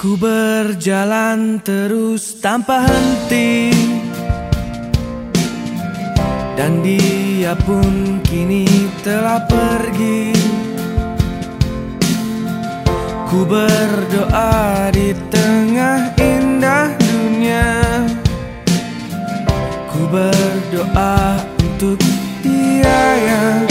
Berjalan terus tanpa henti. Dan dia pun kini telah pergi. Ku berdoa di tengah indah dunia. Ku berdoa untuk dia yang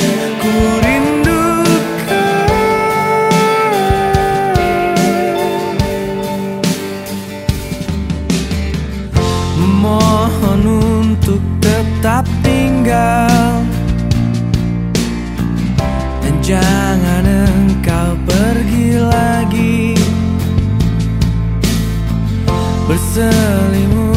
tinggal Dan jangan engkau pergi lagi. Berselimut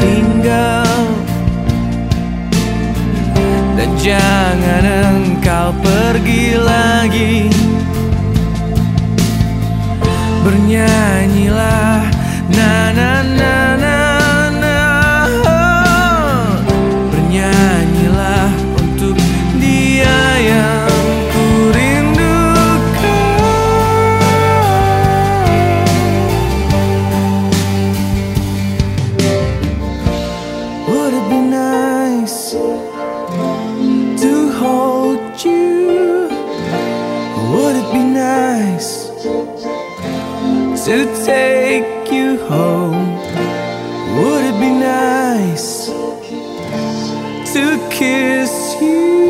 tinggal. Dan jangan engkau pergi lagi. Bernyanyilah na na na take you home. Would it be nice to kiss you?